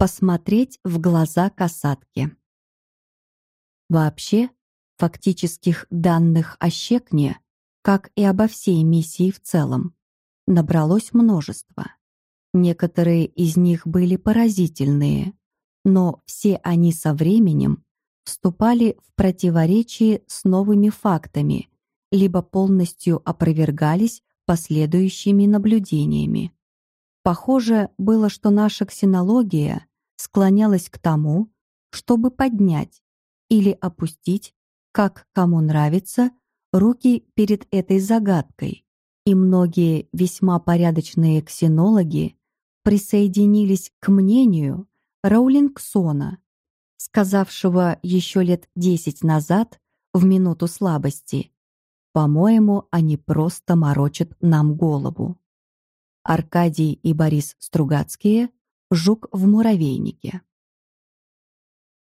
Посмотреть в глаза касатки. Вообще, фактических данных о Щекне, как и обо всей миссии в целом, набралось множество. Некоторые из них были поразительные, но все они со временем вступали в противоречие с новыми фактами, либо полностью опровергались последующими наблюдениями. Похоже было, что наша ксенология склонялась к тому, чтобы поднять или опустить, как кому нравится, руки перед этой загадкой, и многие весьма порядочные ксенологи присоединились к мнению Раулингсона, сказавшего еще лет десять назад в минуту слабости, «По-моему, они просто морочат нам голову». Аркадий и Борис Стругацкие «Жук в муравейнике».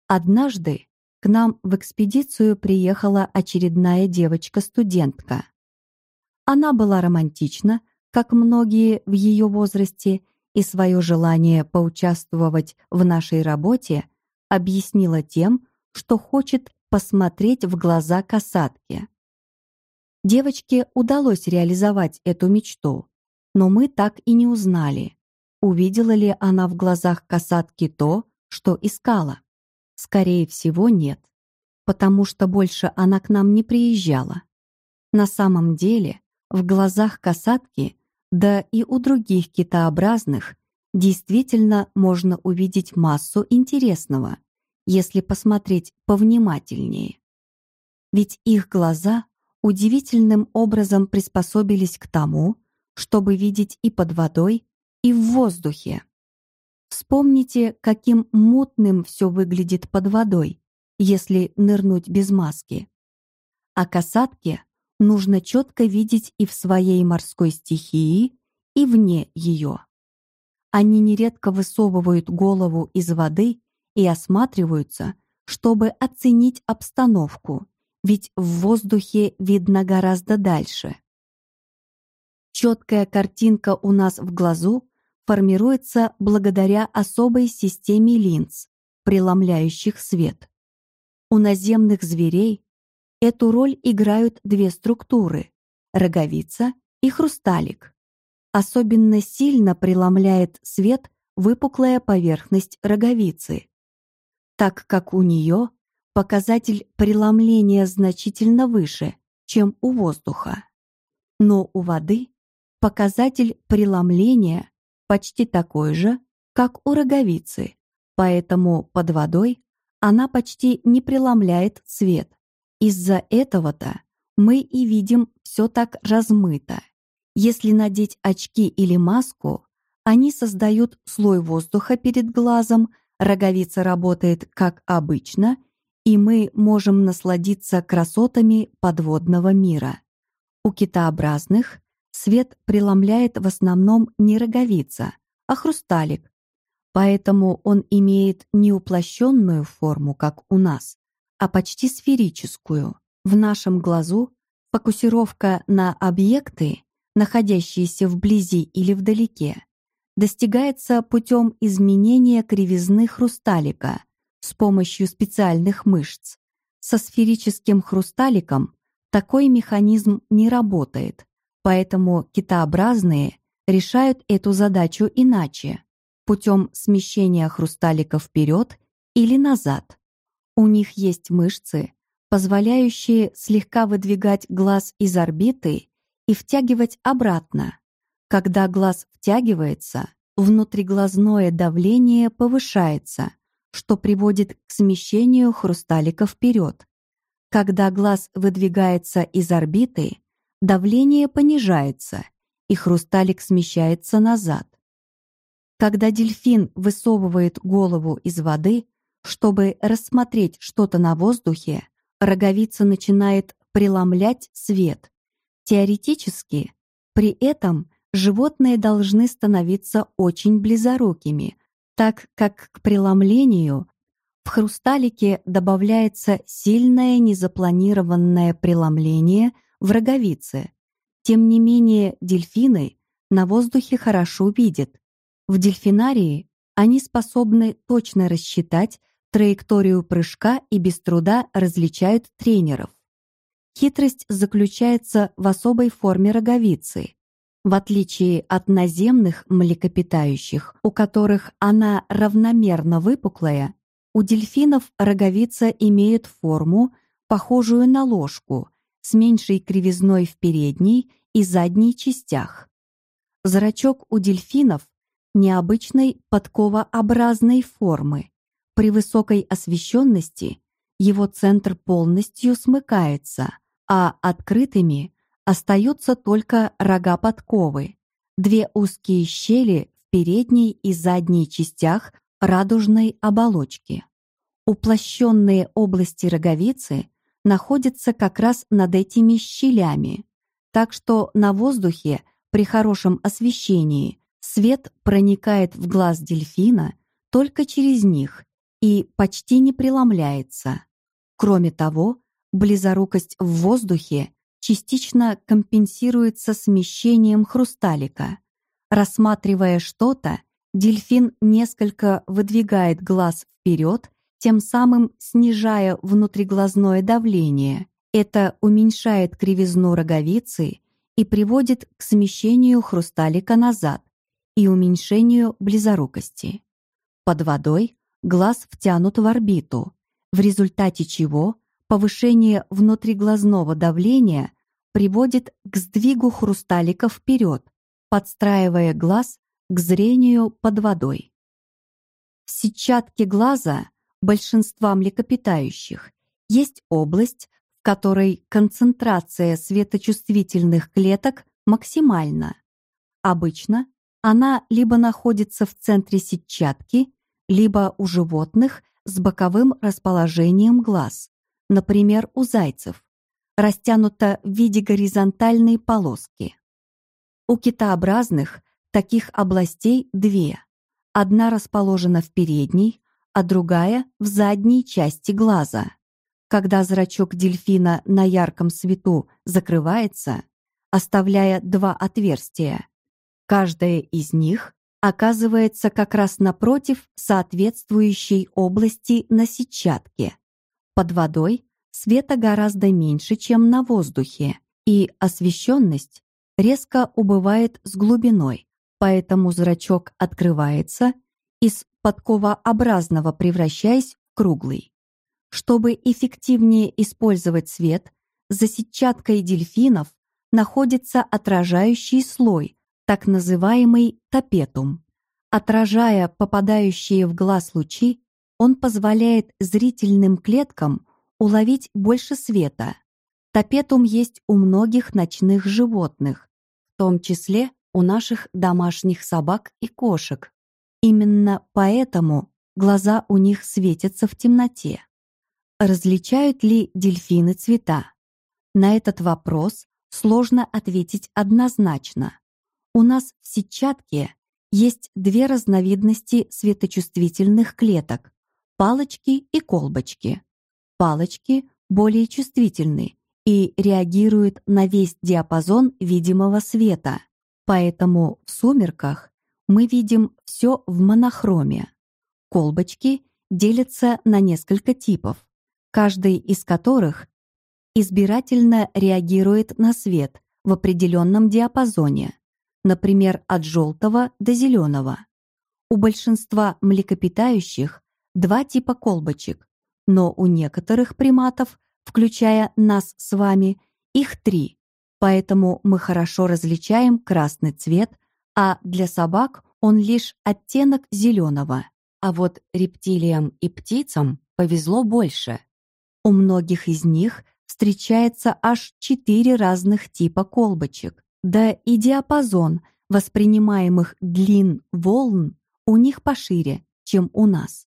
Однажды к нам в экспедицию приехала очередная девочка-студентка. Она была романтична, как многие в ее возрасте, и свое желание поучаствовать в нашей работе объяснила тем, что хочет посмотреть в глаза касатки. Девочке удалось реализовать эту мечту, но мы так и не узнали, увидела ли она в глазах касатки то, что искала. Скорее всего, нет, потому что больше она к нам не приезжала. На самом деле, в глазах касатки, да и у других китообразных, действительно можно увидеть массу интересного, если посмотреть повнимательнее. Ведь их глаза удивительным образом приспособились к тому, чтобы видеть и под водой, и в воздухе. Вспомните, каким мутным все выглядит под водой, если нырнуть без маски. А касатке нужно четко видеть и в своей морской стихии, и вне ее. Они нередко высовывают голову из воды и осматриваются, чтобы оценить обстановку, ведь в воздухе видно гораздо дальше. Четкая картинка у нас в глазу формируется благодаря особой системе линз, преломляющих свет. У наземных зверей эту роль играют две структуры – роговица и хрусталик. Особенно сильно преломляет свет выпуклая поверхность роговицы, так как у нее показатель преломления значительно выше, чем у воздуха. Но у воды показатель преломления почти такой же, как у роговицы, поэтому под водой она почти не преломляет свет. Из-за этого-то мы и видим все так размыто. Если надеть очки или маску, они создают слой воздуха перед глазом, роговица работает как обычно, и мы можем насладиться красотами подводного мира. У китообразных свет преломляет в основном не роговица, а хрусталик, поэтому он имеет не уплощенную форму, как у нас, а почти сферическую. В нашем глазу фокусировка на объекты, находящиеся вблизи или вдалеке, достигается путем изменения кривизны хрусталика с помощью специальных мышц. Со сферическим хрусталиком такой механизм не работает, поэтому китообразные решают эту задачу иначе путем смещения хрусталика вперед или назад. У них есть мышцы, позволяющие слегка выдвигать глаз из орбиты и втягивать обратно. Когда глаз втягивается, внутриглазное давление повышается, что приводит к смещению хрусталика вперед. Когда глаз выдвигается из орбиты, давление понижается, и хрусталик смещается назад. Когда дельфин высовывает голову из воды, чтобы рассмотреть что-то на воздухе, роговица начинает преломлять свет. Теоретически, при этом животные должны становиться очень близорукими, так как к преломлению в хрусталике добавляется сильное незапланированное преломление в роговице. Тем не менее, дельфины на воздухе хорошо видят, в дельфинарии Они способны точно рассчитать траекторию прыжка и без труда различают тренеров. Хитрость заключается в особой форме роговицы. В отличие от наземных млекопитающих, у которых она равномерно выпуклая, у дельфинов роговица имеет форму, похожую на ложку, с меньшей кривизной в передней и задней частях. Зрачок у дельфинов необычной подковообразной формы. При высокой освещенности его центр полностью смыкается, а открытыми остаются только рога подковы, две узкие щели в передней и задней частях радужной оболочки. Уплощенные области роговицы находятся как раз над этими щелями, так что на воздухе при хорошем освещении свет проникает в глаз дельфина только через них и почти не преломляется. Кроме того, близорукость в воздухе частично компенсируется смещением хрусталика. Рассматривая что-то, дельфин несколько выдвигает глаз вперед, тем самым снижая внутриглазное давление. Это уменьшает кривизну роговицы и приводит к смещению хрусталика назад и уменьшению близорукости. Под водой глаз втянут в орбиту, в результате чего повышение внутриглазного давления приводит к сдвигу хрусталика вперед, подстраивая глаз к зрению под водой. В сетчатке глаза большинства млекопитающих есть область, в которой концентрация светочувствительных клеток максимальна. Обычно она либо находится в центре сетчатки, либо у животных с боковым расположением глаз, например, у зайцев, растянута в виде горизонтальной полоски. У китообразных таких областей две. Одна расположена в передней, а другая — в задней части глаза. Когда зрачок дельфина на ярком свету закрывается, оставляя два отверстия, каждое из них оказывается как раз напротив соответствующей области на сетчатке. Под водой света гораздо меньше, чем на воздухе, и освещенность резко убывает с глубиной, поэтому зрачок открывается из подковообразного превращаясь в круглый. Чтобы эффективнее использовать свет, за сетчаткой дельфинов находится отражающий слой, так называемый топетум. Отражая попадающие в глаз лучи, он позволяет зрительным клеткам уловить больше света. Топетум есть у многих ночных животных, в том числе у наших домашних собак и кошек. Именно поэтому глаза у них светятся в темноте. Различают ли дельфины цвета? На этот вопрос сложно ответить однозначно. У нас в сетчатке есть две разновидности светочувствительных клеток – палочки и колбочки. Палочки более чувствительны и реагируют на весь диапазон видимого света, поэтому в сумерках мы видим все в монохроме. Колбочки делятся на несколько типов, каждый из которых избирательно реагирует на свет в определенном диапазоне, например, от желтого до зеленого. У большинства млекопитающих два типа колбочек, но у некоторых приматов, включая нас с вами, их три, поэтому мы хорошо различаем красный цвет а для собак он лишь оттенок зеленого. А вот рептилиям и птицам повезло больше. У многих из них встречается аж четыре разных типа колбочек. Да и диапазон воспринимаемых длин волн у них пошире, чем у нас.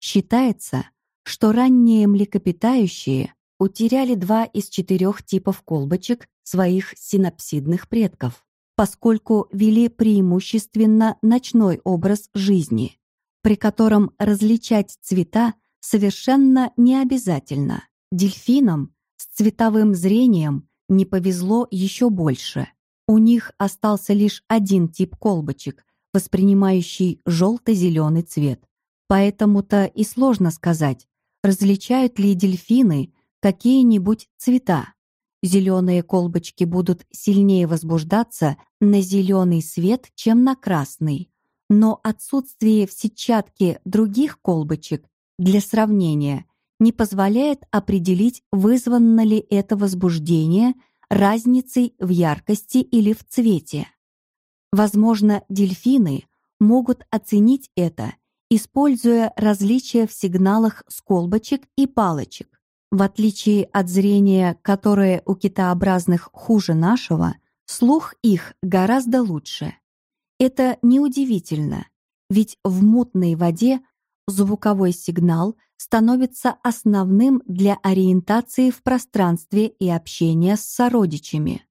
Считается, что ранние млекопитающие утеряли два из четырех типов колбочек своих синапсидных предков поскольку вели преимущественно ночной образ жизни, при котором различать цвета совершенно не обязательно. Дельфинам с цветовым зрением не повезло еще больше. У них остался лишь один тип колбочек, воспринимающий желто-зеленый цвет. Поэтому-то и сложно сказать, различают ли дельфины какие-нибудь цвета. Зеленые колбочки будут сильнее возбуждаться на зеленый свет, чем на красный. Но отсутствие в сетчатке других колбочек для сравнения не позволяет определить, вызвано ли это возбуждение разницей в яркости или в цвете. Возможно, дельфины могут оценить это, используя различия в сигналах с колбочек и палочек. В отличие от зрения, которое у китообразных хуже нашего, слух их гораздо лучше. Это неудивительно, ведь в мутной воде звуковой сигнал становится основным для ориентации в пространстве и общения с сородичами.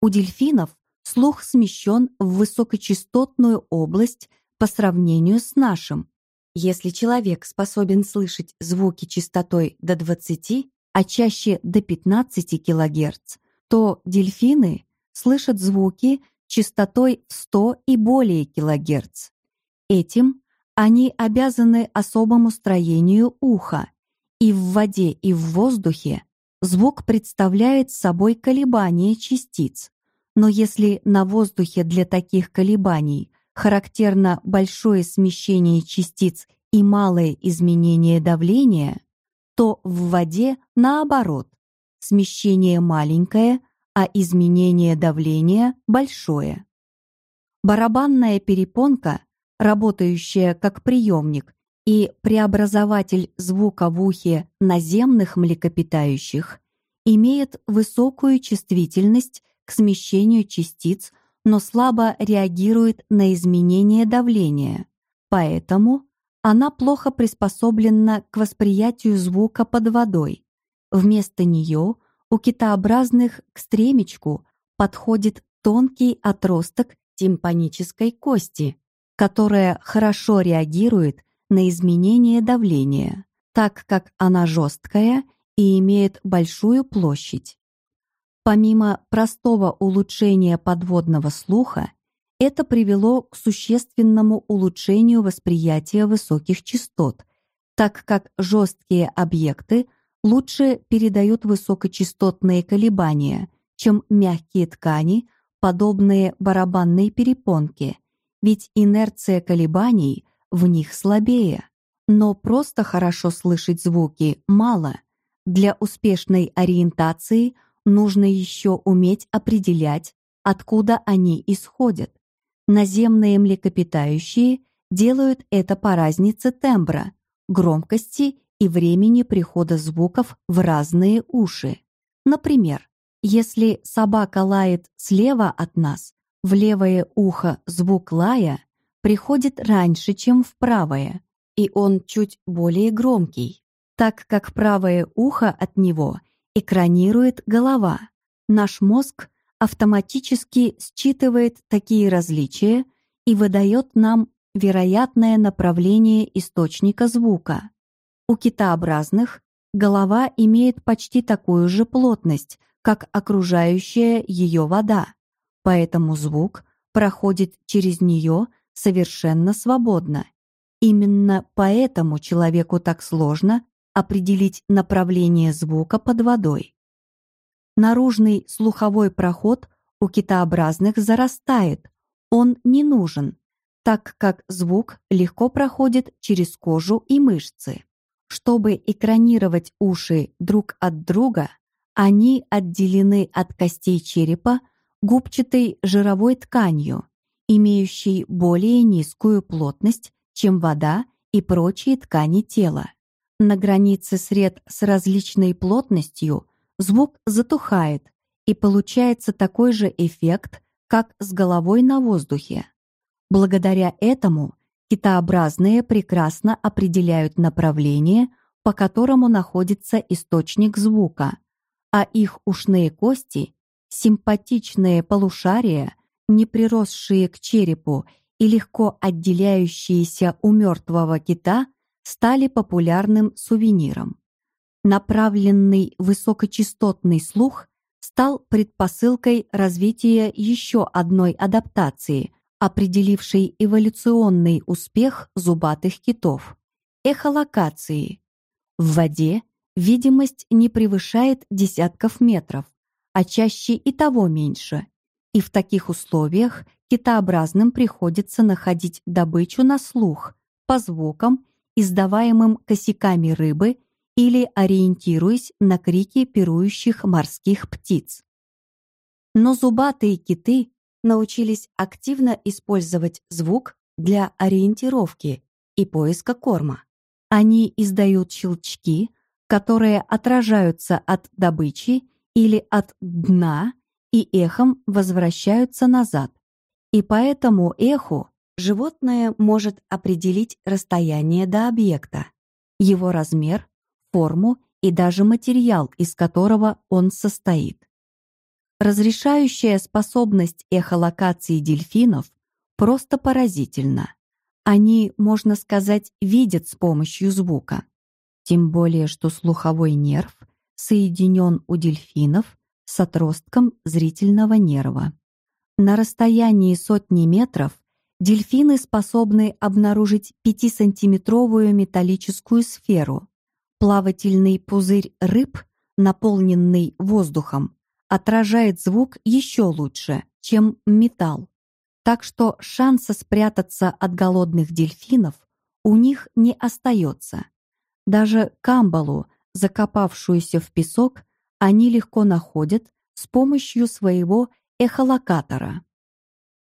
У дельфинов слух смещен в высокочастотную область по сравнению с нашим. Если человек способен слышать звуки частотой до 20, а чаще до 15 кГц, то дельфины слышат звуки частотой в 100 и более кГц. Этим они обязаны особому строению уха, и в воде, и в воздухе звук представляет собой колебания частиц. Но если на воздухе для таких колебаний характерно большое смещение частиц и малое изменение давления, то в воде наоборот, смещение маленькое, а изменение давления большое. Барабанная перепонка, работающая как приемник и преобразователь звука в ухе наземных млекопитающих, имеет высокую чувствительность к смещению частиц, но слабо реагирует на изменение давления. Поэтому она плохо приспособлена к восприятию звука под водой. Вместо нее у китообразных к стремечку подходит тонкий отросток тимпанической кости, которая хорошо реагирует на изменение давления, так как она жесткая и имеет большую площадь. Помимо простого улучшения подводного слуха, это привело к существенному улучшению восприятия высоких частот, так как жесткие объекты лучше передают высокочастотные колебания, чем мягкие ткани, подобные барабанной перепонке, ведь инерция колебаний в них слабее. Но просто хорошо слышать звуки мало. Для успешной ориентации – нужно еще уметь определять, откуда они исходят. Наземные млекопитающие делают это по разнице тембра, громкости и времени прихода звуков в разные уши. Например, если собака лает слева от нас, в левое ухо звук лая приходит раньше, чем в правое, и он чуть более громкий, так как правое ухо от него – экранирует голова. Наш мозг автоматически считывает такие различия и выдает нам вероятное направление источника звука. У китообразных голова имеет почти такую же плотность, как окружающая ее вода, поэтому звук проходит через нее совершенно свободно. Именно поэтому человеку так сложно определить направление звука под водой. Наружный слуховой проход у китообразных зарастает, он не нужен, так как звук легко проходит через кожу и мышцы. Чтобы экранировать уши друг от друга, они отделены от костей черепа губчатой жировой тканью, имеющей более низкую плотность, чем вода и прочие ткани тела. На границе сред с различной плотностью звук затухает, и получается такой же эффект, как с головой на воздухе. Благодаря этому китообразные прекрасно определяют направление, по которому находится источник звука, а их ушные кости, симпатичные полушария, не приросшие к черепу и легко отделяющиеся у мертвого кита, стали популярным сувениром. Направленный высокочастотный слух стал предпосылкой развития еще одной адаптации определившей эволюционный успех зубатых китов, эхолокации. В воде видимость не превышает десятков метров, а чаще и того меньше. И в таких условиях китообразным приходится находить добычу на слух, по звукам, издаваемым косяками рыбы или ориентируясь на крики пирующих морских птиц. Но зубатые киты научились активно использовать звук для ориентировки и поиска корма. Они издают щелчки, которые отражаются от добычи или от дна и эхом возвращаются назад. И поэтому эху животное может определить расстояние до объекта, его размер, форму и даже материал, из которого он состоит. Разрешающая способность эхолокации дельфинов просто поразительна. Они, можно сказать, видят с помощью звука. Тем более, что слуховой нерв соединен у дельфинов с отростком зрительного нерва. На расстоянии сотни метров дельфины способны обнаружить 5-сантиметровую металлическую сферу. Плавательный пузырь рыб, наполненный воздухом, отражает звук еще лучше, чем металл. Так что шанса спрятаться от голодных дельфинов у них не остается. Даже камбалу, закопавшуюся в песок, они легко находят с помощью своего эхолокатора.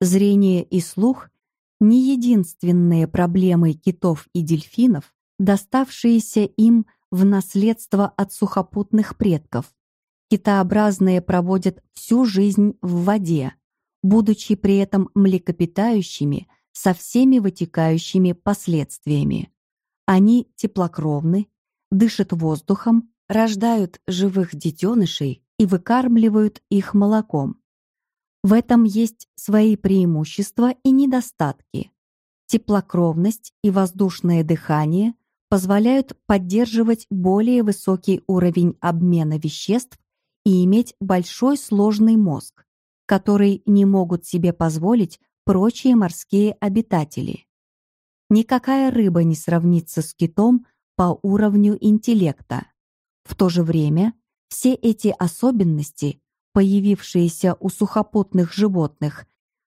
Зрение и слух — не единственные проблемы китов и дельфинов, доставшиеся им в наследство от сухопутных предков. Китообразные проводят всю жизнь в воде, будучи при этом млекопитающими со всеми вытекающими последствиями. Они теплокровны, дышат воздухом, рождают живых детенышей и выкармливают их молоком. В этом есть свои преимущества и недостатки. Теплокровность и воздушное дыхание позволяют поддерживать более высокий уровень обмена веществ и иметь большой сложный мозг, который не могут себе позволить прочие морские обитатели. Никакая рыба не сравнится с китом по уровню интеллекта. В то же время все эти особенности, появившиеся у сухопутных животных,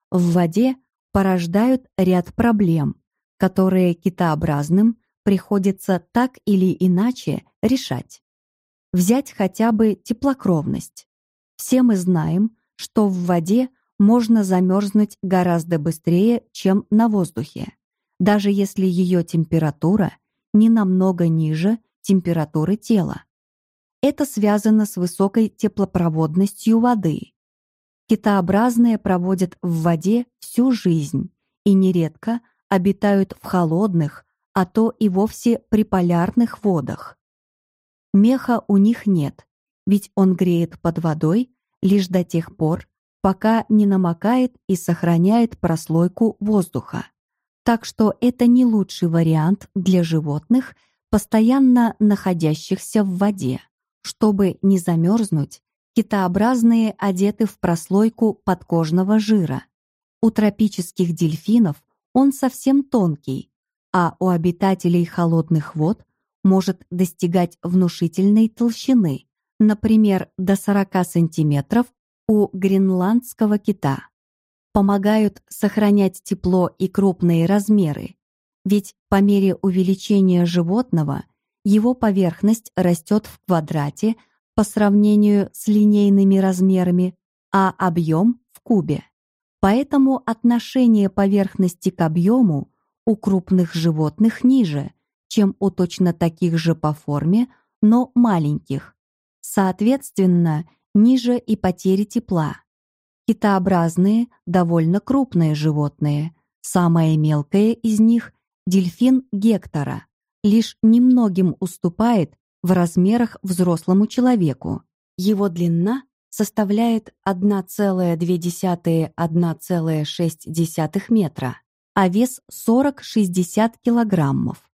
в воде порождают ряд проблем, которые китообразным приходится так или иначе решать. Взять хотя бы теплокровность. Все мы знаем, что в воде можно замерзнуть гораздо быстрее, чем на воздухе даже если ее температура не намного ниже температуры тела. Это связано с высокой теплопроводностью воды. Китообразные проводят в воде всю жизнь и нередко обитают в холодных, а то и вовсе при полярных водах. Меха у них нет, ведь он греет под водой лишь до тех пор, пока не намокает и сохраняет прослойку воздуха. Так что это не лучший вариант для животных, постоянно находящихся в воде. Чтобы не замерзнуть, китообразные одеты в прослойку подкожного жира. У тропических дельфинов он совсем тонкий, а у обитателей холодных вод может достигать внушительной толщины, например, до 40 сантиметров у гренландского кита помогают сохранять тепло и крупные размеры, ведь по мере увеличения животного его поверхность растет в квадрате по сравнению с линейными размерами, а объем — в кубе. Поэтому отношение поверхности к объему у крупных животных ниже, чем у точно таких же по форме, но маленьких. Соответственно, ниже и потери тепла. Китообразные, довольно крупные животные. Самое мелкое из них – дельфин Гектора. Лишь немногим уступает в размерах взрослому человеку. Его длина составляет 1,2-1,6 метра, а вес 40-60 килограммов.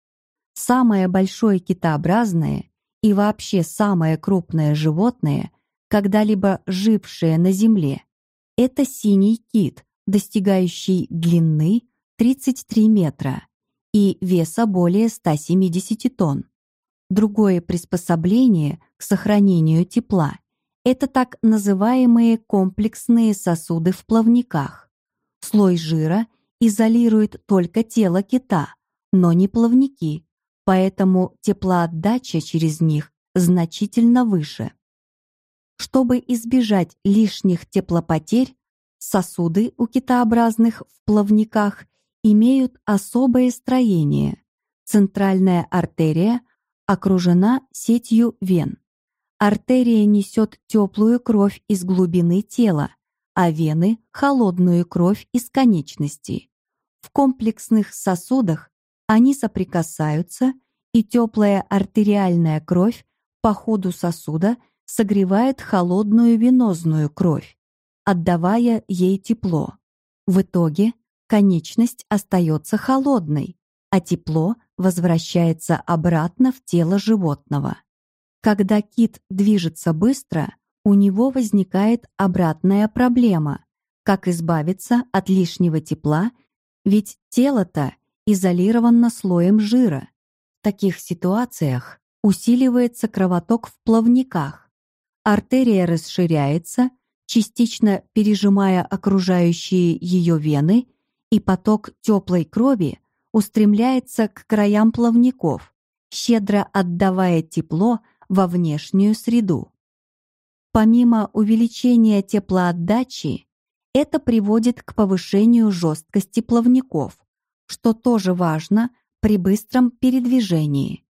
Самое большое китообразное и вообще самое крупное животное, когда-либо жившее на Земле – это синий кит, достигающий длины 33 метра и веса более 170 тонн. Другое приспособление к сохранению тепла – это так называемые комплексные сосуды в плавниках. Слой жира изолирует только тело кита, но не плавники, поэтому теплоотдача через них значительно выше. Чтобы избежать лишних теплопотерь, сосуды у китообразных в плавниках имеют особое строение. Центральная артерия окружена сетью вен. Артерия несет теплую кровь из глубины тела, а вены – холодную кровь из конечностей. В комплексных сосудах они соприкасаются, и теплая артериальная кровь по ходу сосуда согревает холодную венозную кровь, отдавая ей тепло. В итоге конечность остается холодной, а тепло возвращается обратно в тело животного. Когда кит движется быстро, у него возникает обратная проблема – как избавиться от лишнего тепла, ведь тело-то изолировано слоем жира. В таких ситуациях усиливается кровоток в плавниках, артерия расширяется, частично пережимая окружающие ее вены – и поток теплой крови устремляется к краям плавников, щедро отдавая тепло во внешнюю среду. Помимо увеличения теплоотдачи, это приводит к повышению жесткости плавников, что тоже важно при быстром передвижении.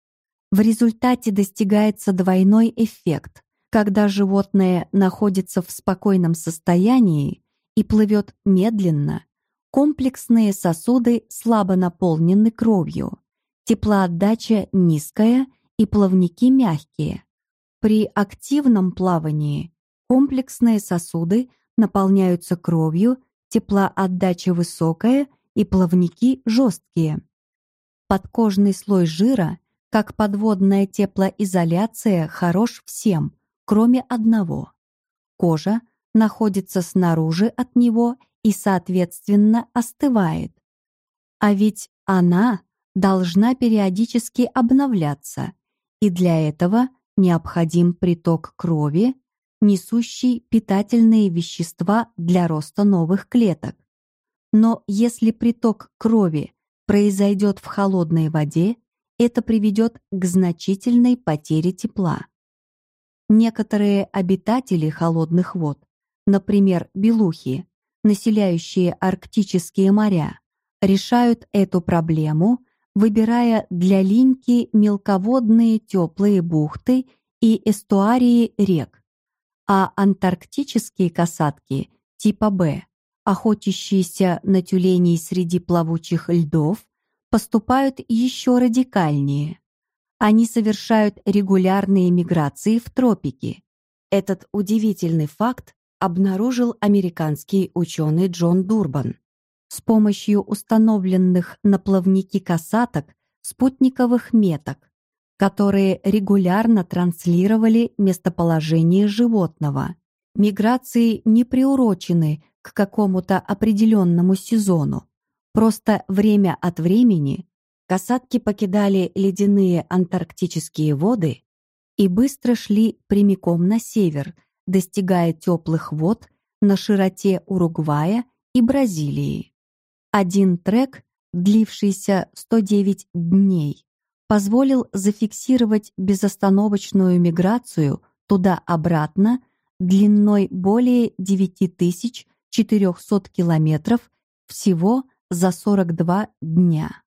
В результате достигается двойной эффект, когда животное находится в спокойном состоянии и плывет медленно, Комплексные сосуды слабо наполнены кровью, теплоотдача низкая и плавники мягкие. При активном плавании комплексные сосуды наполняются кровью, теплоотдача высокая и плавники жесткие. Подкожный слой жира, как подводная теплоизоляция, хорош всем, кроме одного. Кожа находится снаружи от него и, соответственно, остывает. А ведь она должна периодически обновляться, и для этого необходим приток крови, несущий питательные вещества для роста новых клеток. Но если приток крови произойдет в холодной воде, это приведет к значительной потере тепла. Некоторые обитатели холодных вод, например, белухи, населяющие арктические моря, решают эту проблему, выбирая для линьки мелководные теплые бухты и эстуарии рек, а антарктические касатки типа «Б», охотящиеся на тюленей среди плавучих льдов, поступают еще радикальнее. Они совершают регулярные миграции в тропики. Этот удивительный факт обнаружил американский ученый Джон Дурбан. С помощью установленных на плавники касаток спутниковых меток, которые регулярно транслировали местоположение животного. Миграции не приурочены к какому-то определенному сезону. Просто время от времени касатки покидали ледяные антарктические воды и быстро шли прямиком на север – достигая теплых вод на широте Уругвая и Бразилии. Один трек, длившийся 109 дней, позволил зафиксировать безостановочную миграцию туда-обратно длиной более 9400 километров всего за 42 дня.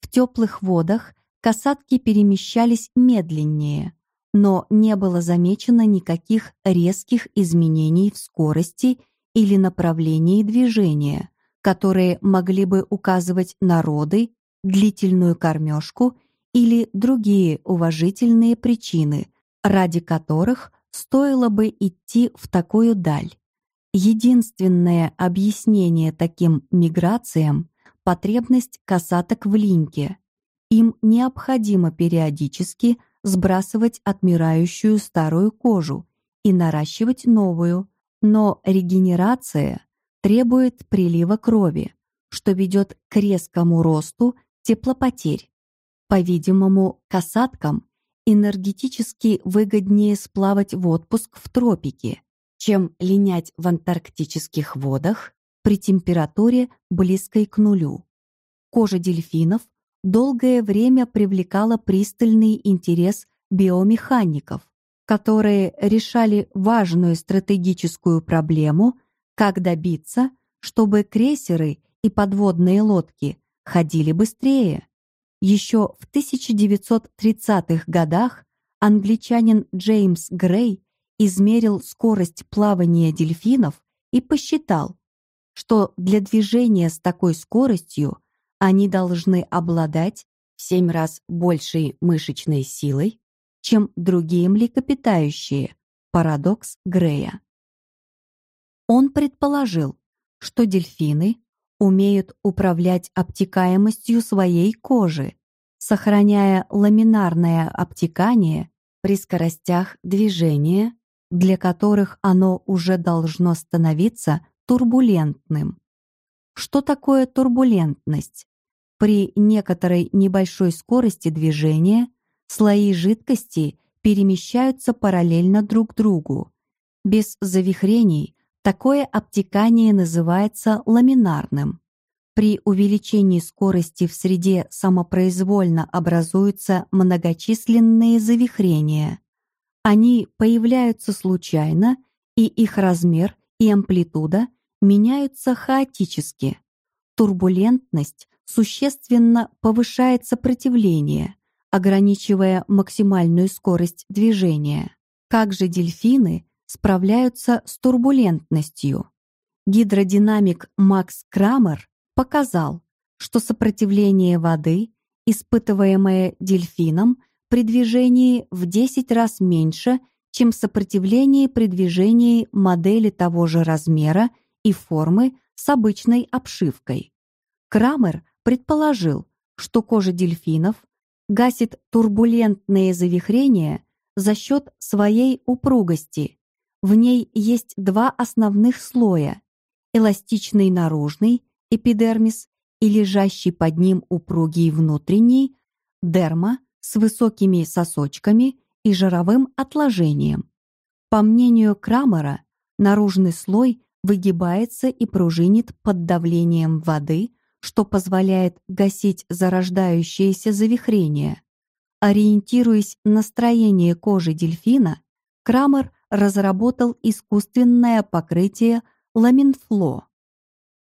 В теплых водах касатки перемещались медленнее, но не было замечено никаких резких изменений в скорости или направлении движения, которые могли бы указывать на роды, длительную кормежку или другие уважительные причины, ради которых стоило бы идти в такую даль. Единственное объяснение таким миграциям – потребность касаток в линьке. Им необходимо периодически – сбрасывать отмирающую старую кожу и наращивать новую, но регенерация требует прилива крови, что ведет к резкому росту теплопотерь. По-видимому, касаткам энергетически выгоднее сплавать в отпуск в тропике, чем линять в антарктических водах при температуре близкой к нулю. Кожа дельфинов долгое время привлекала пристальный интерес биомехаников, которые решали важную стратегическую проблему, как добиться, чтобы крейсеры и подводные лодки ходили быстрее. Еще в 1930-х годах англичанин Джеймс Грей измерил скорость плавания дельфинов и посчитал, что для движения с такой скоростью они должны обладать в семь раз большей мышечной силой, чем другие млекопитающие. Парадокс Грея. Он предположил, что дельфины умеют управлять обтекаемостью своей кожи, сохраняя ламинарное обтекание при скоростях движения, для которых оно уже должно становиться турбулентным. Что такое турбулентность? При некоторой небольшой скорости движения слои жидкости перемещаются параллельно друг другу. Без завихрений такое обтекание называется ламинарным. При увеличении скорости в среде самопроизвольно образуются многочисленные завихрения. Они появляются случайно, и их размер и амплитуда меняются хаотически. Турбулентность существенно повышает сопротивление, ограничивая максимальную скорость движения. Как же дельфины справляются с турбулентностью? Гидродинамик Макс Крамер показал, что сопротивление воды, испытываемое дельфином при движении в 10 раз меньше, чем сопротивление при движении модели того же размера и формы с обычной обшивкой. Крамер предположил, что кожа дельфинов гасит турбулентные завихрения за счет своей упругости. В ней есть два основных слоя – эластичный наружный, эпидермис, и лежащий под ним упругий внутренний, дерма, с высокими сосочками и жировым отложением. По мнению Крамера, наружный слой выгибается и пружинит под давлением воды – что позволяет гасить зарождающееся завихрение. Ориентируясь на строение кожи дельфина, Крамер разработал искусственное покрытие ламинфло,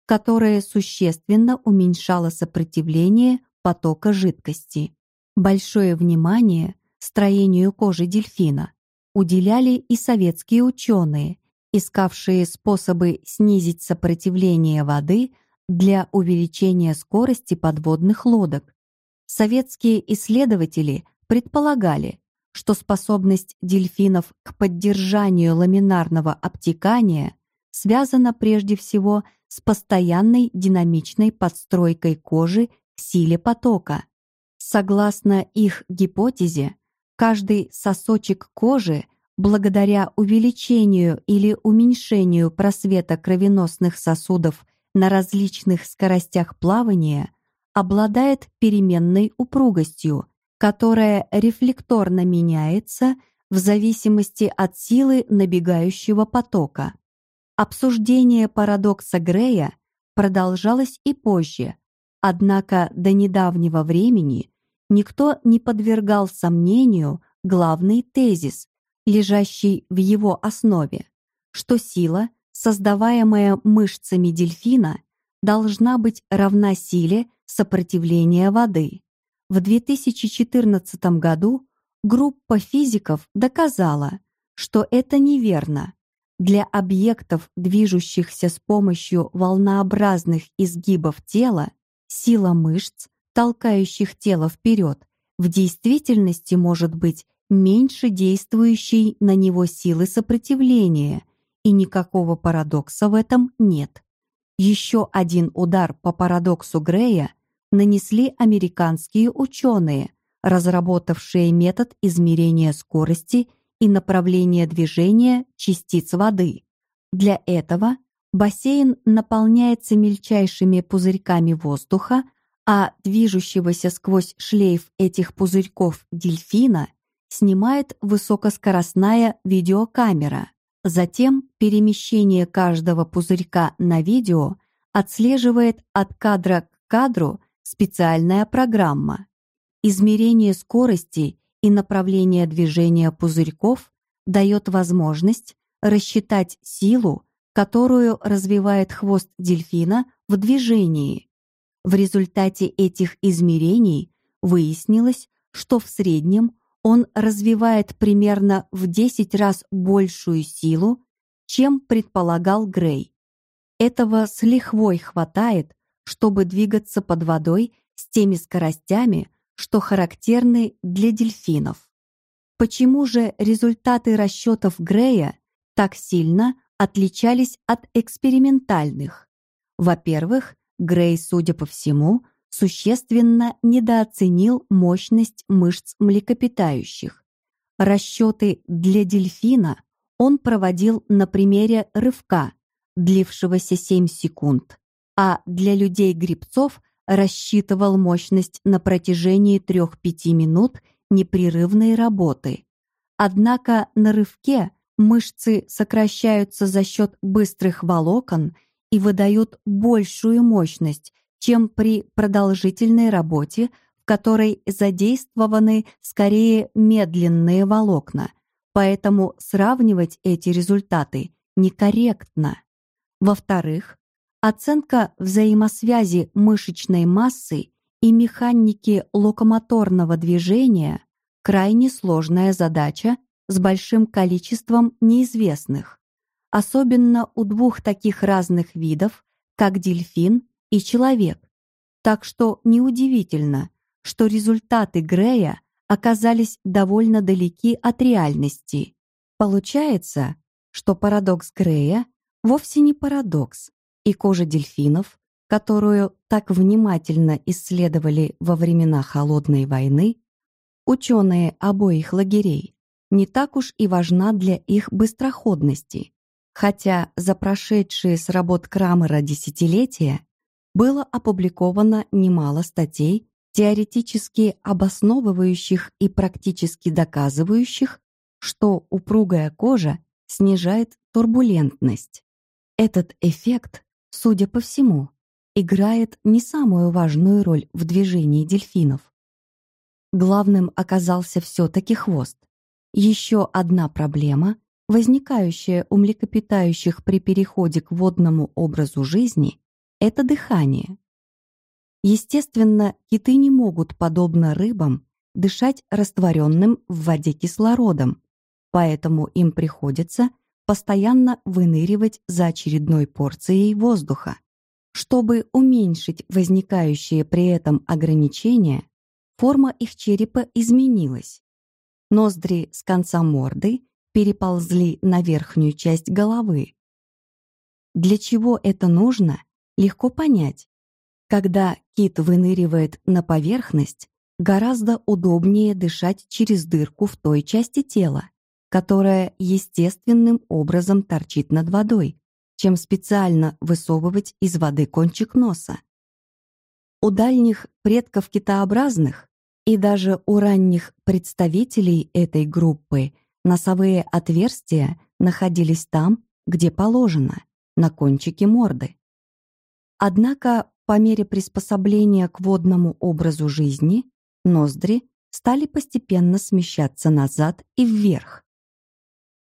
которое существенно уменьшало сопротивление потока жидкости. Большое внимание строению кожи дельфина уделяли и советские ученые, искавшие способы снизить сопротивление воды для увеличения скорости подводных лодок. Советские исследователи предполагали, что способность дельфинов к поддержанию ламинарного обтекания связана прежде всего с постоянной динамичной подстройкой кожи к силе потока. Согласно их гипотезе, каждый сосочек кожи благодаря увеличению или уменьшению просвета кровеносных сосудов на различных скоростях плавания обладает переменной упругостью, которая рефлекторно меняется в зависимости от силы набегающего потока. Обсуждение парадокса Грея продолжалось и позже, однако до недавнего времени никто не подвергал сомнению главный тезис, лежащий в его основе, что сила – создаваемая мышцами дельфина, должна быть равна силе сопротивления воды. В 2014 году группа физиков доказала, что это неверно. Для объектов, движущихся с помощью волнообразных изгибов тела, сила мышц, толкающих тело вперед, в действительности может быть меньше действующей на него силы сопротивления – и никакого парадокса в этом нет. Еще один удар по парадоксу Грея нанесли американские ученые, разработавшие метод измерения скорости и направления движения частиц воды. Для этого бассейн наполняется мельчайшими пузырьками воздуха, а движущегося сквозь шлейф этих пузырьков дельфина снимает высокоскоростная видеокамера. Затем перемещение каждого пузырька на видео отслеживает от кадра к кадру специальная программа. Измерение скорости и направления движения пузырьков дает возможность рассчитать силу, которую развивает хвост дельфина в движении. В результате этих измерений выяснилось, что в среднем он развивает примерно в 10 раз большую силу, чем предполагал Грей. Этого с лихвой хватает, чтобы двигаться под водой с теми скоростями, что характерны для дельфинов. Почему же результаты расчетов Грея так сильно отличались от экспериментальных? Во-первых, Грей, судя по всему, существенно недооценил мощность мышц млекопитающих. Расчеты для дельфина он проводил на примере рывка, длившегося 7 секунд, а для людей-грибцов рассчитывал мощность на протяжении 3-5 минут непрерывной работы. Однако на рывке мышцы сокращаются за счет быстрых волокон и выдают большую мощность, чем при продолжительной работе, в которой задействованы скорее медленные волокна, поэтому сравнивать эти результаты некорректно. Во-вторых, оценка взаимосвязи мышечной массы и механики локомоторного движения – крайне сложная задача с большим количеством неизвестных, особенно у двух таких разных видов, как дельфин и человек. Так что неудивительно, что результаты Грея оказались довольно далеки от реальности. Получается, что парадокс Грея вовсе не парадокс, и кожа дельфинов которую так внимательно исследовали во времена Холодной войны, ученые обоих лагерей, не так уж и важна для их быстроходности, хотя за прошедшие с работ Крамера десятилетия было опубликовано немало статей, теоретически обосновывающих и практически доказывающих, что упругая кожа снижает турбулентность. Этот эффект, судя по всему, играет не самую важную роль в движении дельфинов. Главным оказался все-таки хвост. Еще одна проблема, возникающая у млекопитающих при переходе к водному образу жизни, это дыхание. Естественно, киты не могут, подобно рыбам, дышать растворенным в воде кислородом, поэтому им приходится постоянно выныривать за очередной порцией воздуха. Чтобы уменьшить возникающие при этом ограничения, форма их черепа изменилась. Ноздри с конца морды переползли на верхнюю часть головы. Для чего это нужно, легко понять. Когда кит выныривает на поверхность, гораздо удобнее дышать через дырку в той части тела, которая естественным образом торчит над водой, чем специально высовывать из воды кончик носа. У дальних предков китообразных и даже у ранних представителей этой группы носовые отверстия находились там, где положено, на кончике морды. Однако по мере приспособления к водному образу жизни ноздри стали постепенно смещаться назад и вверх.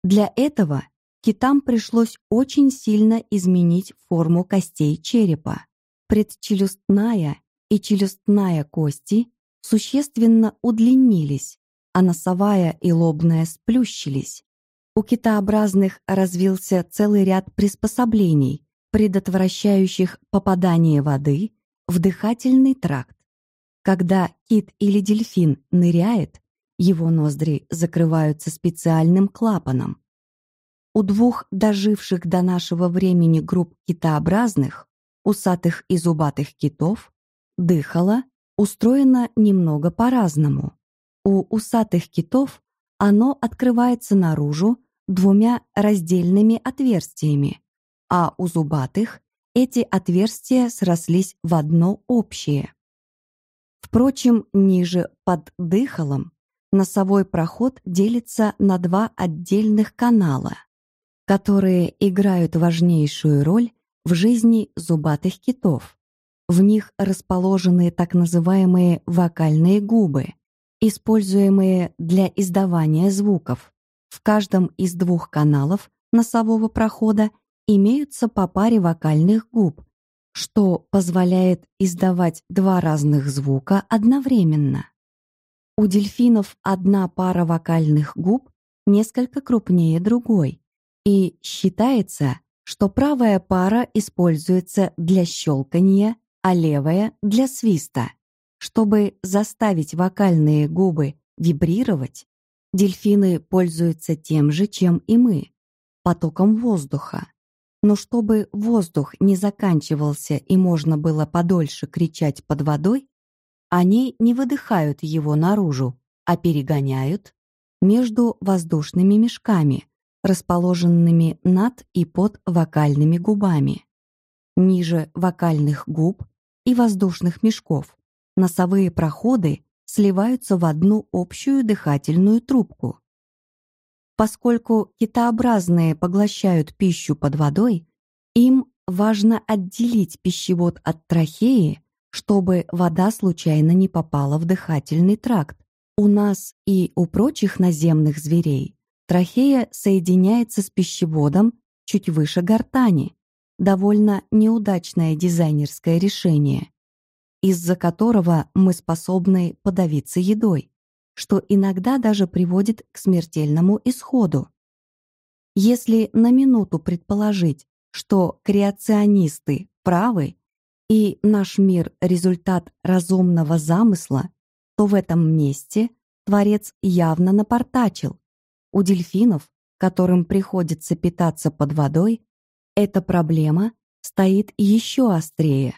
Для этого китам пришлось очень сильно изменить форму костей черепа. Предчелюстная и челюстная кости существенно удлинились, а носовая и лобная сплющились. У китообразных развился целый ряд приспособлений, предотвращающих попадание воды в дыхательный тракт. Когда кит или дельфин ныряет, его ноздри закрываются специальным клапаном, у двух доживших до нашего времени групп китообразных, усатых и зубатых китов, дыхало устроено немного по-разному. У усатых китов оно открывается наружу двумя раздельными отверстиями, а у зубатых эти отверстия срослись в одно общее. Впрочем, ниже под дыхалом носовой проход делится на два отдельных канала, которые играют важнейшую роль в жизни зубатых китов. В них расположены так называемые вокальные губы, используемые для издавания звуков. В каждом из двух каналов носового прохода имеются по паре вокальных губ, что позволяет издавать два разных звука одновременно. У дельфинов одна пара вокальных губ несколько крупнее другой, и считается, что правая пара используется для щелкания, а левая — для свиста. Чтобы заставить вокальные губы вибрировать, дельфины пользуются тем же, чем и мы — потоком воздуха. Но чтобы воздух не заканчивался и можно было подольше кричать под водой, они не выдыхают его наружу, а перегоняют между воздушными мешками, расположенными над и под вокальными губами. Ниже вокальных губ и воздушных мешков носовые проходы сливаются в одну общую дыхательную трубку. Поскольку китообразные поглощают пищу под водой, им важно отделить пищевод от трахеи, чтобы вода случайно не попала в дыхательный тракт. У нас и у прочих наземных зверей трахея соединяется с пищеводом чуть выше гортани. Довольно неудачное дизайнерское решение, из-за которого мы способны подавиться едой что иногда даже приводит к смертельному исходу. Если на минуту предположить, что креационисты правы и наш мир — результат разумного замысла, то в этом месте Творец явно напортачил. У дельфинов, которым приходится питаться под водой, эта проблема стоит еще острее.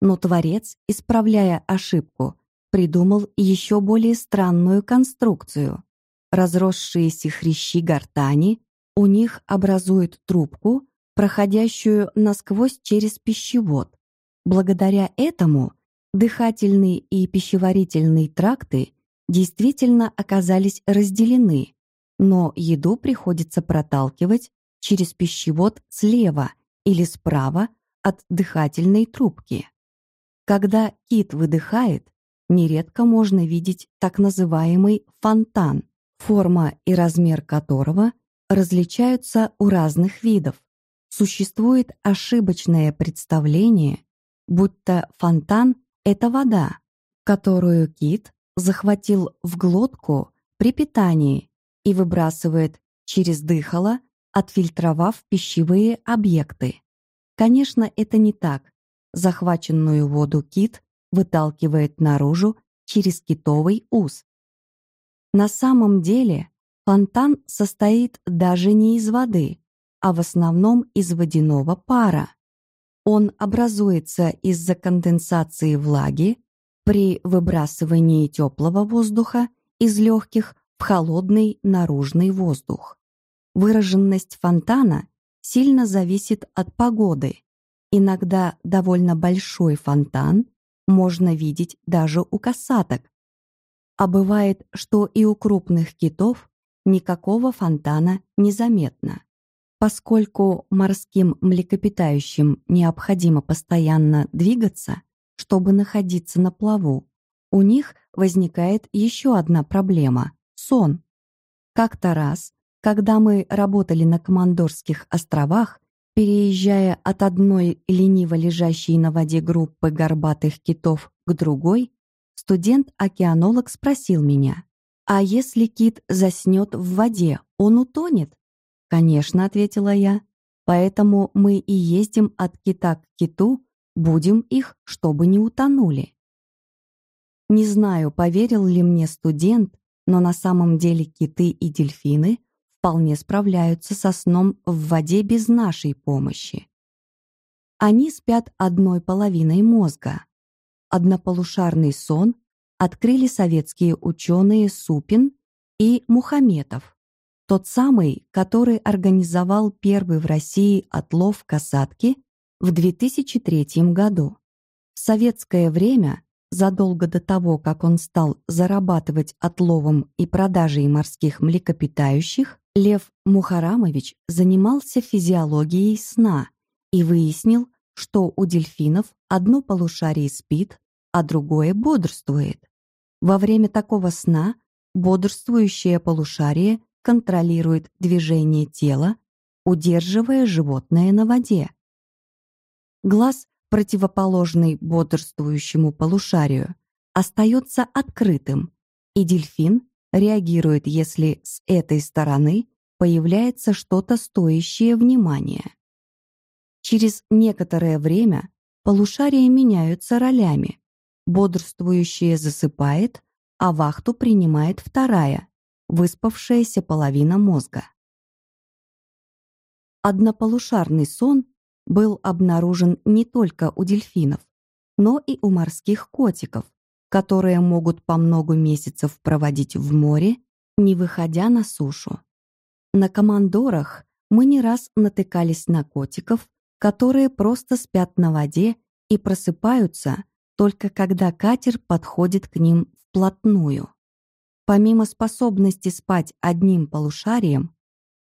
Но Творец, исправляя ошибку, придумал еще более странную конструкцию. Разросшиеся хрящи гортани у них образуют трубку, проходящую насквозь через пищевод. Благодаря этому дыхательные и пищеварительные тракты действительно оказались разделены, но еду приходится проталкивать через пищевод слева или справа от дыхательной трубки. Когда кит выдыхает, нередко можно видеть так называемый фонтан, форма и размер которого различаются у разных видов. Существует ошибочное представление, будто фонтан — это вода, которую кит захватил в глотку при питании и выбрасывает через дыхало, отфильтровав пищевые объекты. Конечно, это не так. Захваченную воду кит выталкивает наружу через китовый ус. На самом деле фонтан состоит даже не из воды, а в основном из водяного пара. Он образуется из-за конденсации влаги при выбрасывании теплого воздуха из легких в холодный наружный воздух. Выраженность фонтана сильно зависит от погоды. Иногда довольно большой фонтан можно видеть даже у касаток. А бывает, что и у крупных китов никакого фонтана не заметно. Поскольку морским млекопитающим необходимо постоянно двигаться, чтобы находиться на плаву, у них возникает еще одна проблема — сон. Как-то раз, когда мы работали на Командорских островах, Переезжая от одной лениво лежащей на воде группы горбатых китов к другой, студент-океанолог спросил меня, «А если кит заснет в воде, он утонет?» «Конечно», — ответила я, «поэтому мы и ездим от кита к киту, будем их, чтобы не утонули». Не знаю, поверил ли мне студент, но на самом деле киты и дельфины вполне справляются со сном в воде без нашей помощи. Они спят одной половиной мозга. Однополушарный сон открыли советские ученые Супин и Мухаметов. тот самый, который организовал первый в России отлов касатки в 2003 году. В советское время, задолго до того, как он стал зарабатывать отловом и продажей морских млекопитающих, Лев Мухарамович занимался физиологией сна и выяснил, что у дельфинов одно полушарие спит, а другое бодрствует. Во время такого сна бодрствующее полушарие контролирует движение тела, удерживая животное на воде. Глаз, противоположный бодрствующему полушарию, остается открытым, и дельфин реагирует, если с этой стороны появляется что-то стоящее внимания. Через некоторое время полушария меняются ролями. Бодрствующее засыпает, а вахту принимает вторая, выспавшаяся половина мозга. Однополушарный сон был обнаружен не только у дельфинов, но и у морских котиков, которые могут по много месяцев проводить в море, не выходя на сушу. На командорах мы не раз натыкались на котиков, которые просто спят на воде и просыпаются только когда катер подходит к ним вплотную. Помимо способности спать одним полушарием,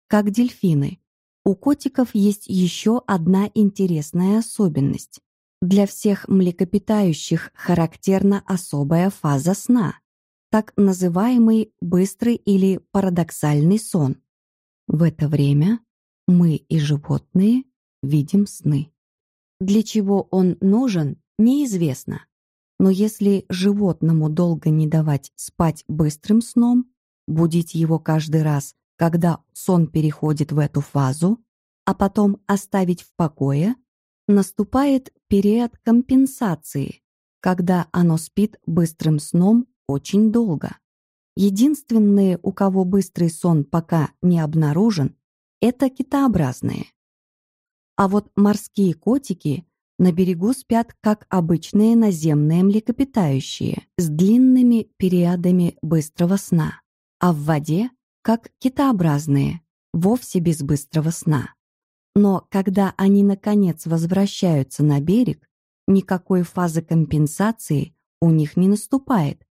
как дельфины, у котиков есть еще одна интересная особенность. Для всех млекопитающих характерна особая фаза сна, так называемый быстрый или парадоксальный сон. В это время мы и животные видим сны. Для чего он нужен, неизвестно. Но если животному долго не давать спать быстрым сном, будить его каждый раз, когда сон переходит в эту фазу, а потом оставить в покое, наступает период компенсации, когда оно спит быстрым сном очень долго. Единственные, у кого быстрый сон пока не обнаружен, это китообразные. А вот морские котики на берегу спят как обычные наземные млекопитающие с длинными периодами быстрого сна, а в воде как китообразные, вовсе без быстрого сна. Но когда они наконец возвращаются на берег, никакой фазы компенсации у них не наступает.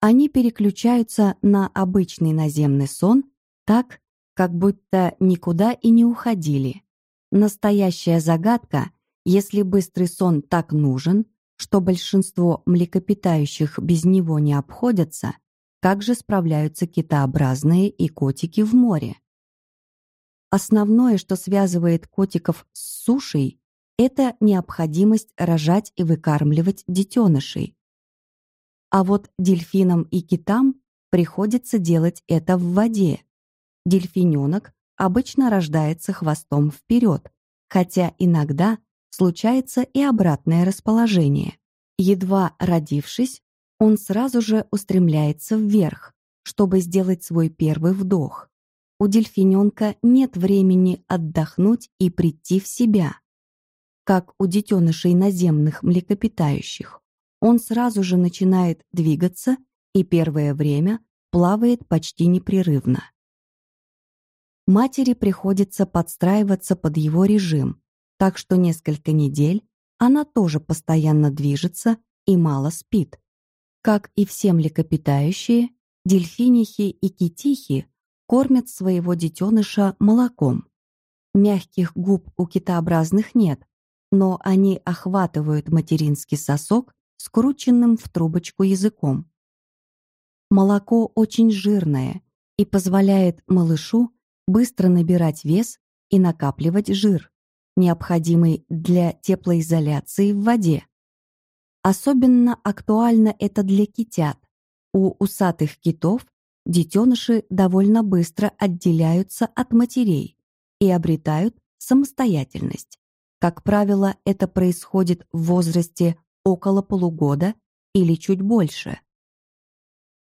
Они переключаются на обычный наземный сон так, как будто никуда и не уходили. Настоящая загадка если быстрый сон так нужен, что большинство млекопитающих без него не обходятся, как же справляются китообразные и котики в море? Основное, что связывает котиков с сушей, это необходимость рожать и выкармливать детенышей. А вот дельфинам и китам приходится делать это в воде. Дельфиненок обычно рождается хвостом вперед, хотя иногда случается и обратное расположение. Едва родившись, он сразу же устремляется вверх, чтобы сделать свой первый вдох. У дельфиненка нет времени отдохнуть и прийти в себя. Как у детенышей наземных млекопитающих, он сразу же начинает двигаться и первое время плавает почти непрерывно. Матери приходится подстраиваться под его режим, так что несколько недель она тоже постоянно движется и мало спит. Как и все млекопитающие, дельфинихи и китихи кормят своего детеныша молоком. Мягких губ у китообразных нет, но они охватывают материнский сосок скрученным в трубочку языком. Молоко очень жирное и позволяет малышу быстро набирать вес и накапливать жир необходимый для теплоизоляции в воде. Особенно актуально это для китят. У усатых китов детеныши довольно быстро отделяются от матерей и обретают самостоятельность. Как правило, это происходит в возрасте около полугода или чуть больше.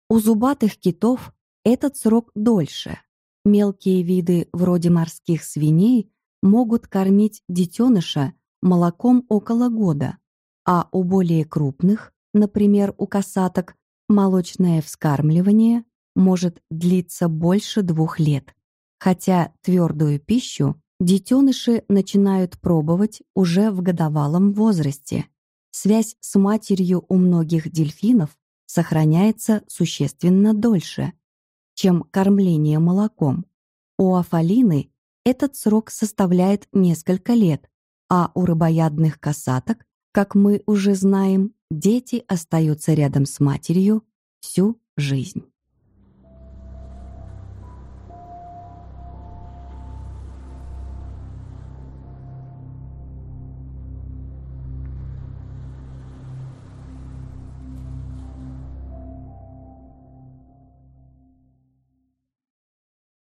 У зубатых китов этот срок дольше. Мелкие виды вроде морских свиней могут кормить детеныша молоком около года, а у более крупных, например, у косаток, молочное вскармливание может длиться больше двух лет, хотя твердую пищу детеныши начинают пробовать уже в годовалом возрасте. Связь с матерью у многих дельфинов сохраняется существенно дольше, чем кормление молоком. У афалины этот срок составляет несколько лет, а у рыбоядных касаток, как мы уже знаем, дети остаются рядом с матерью всю жизнь.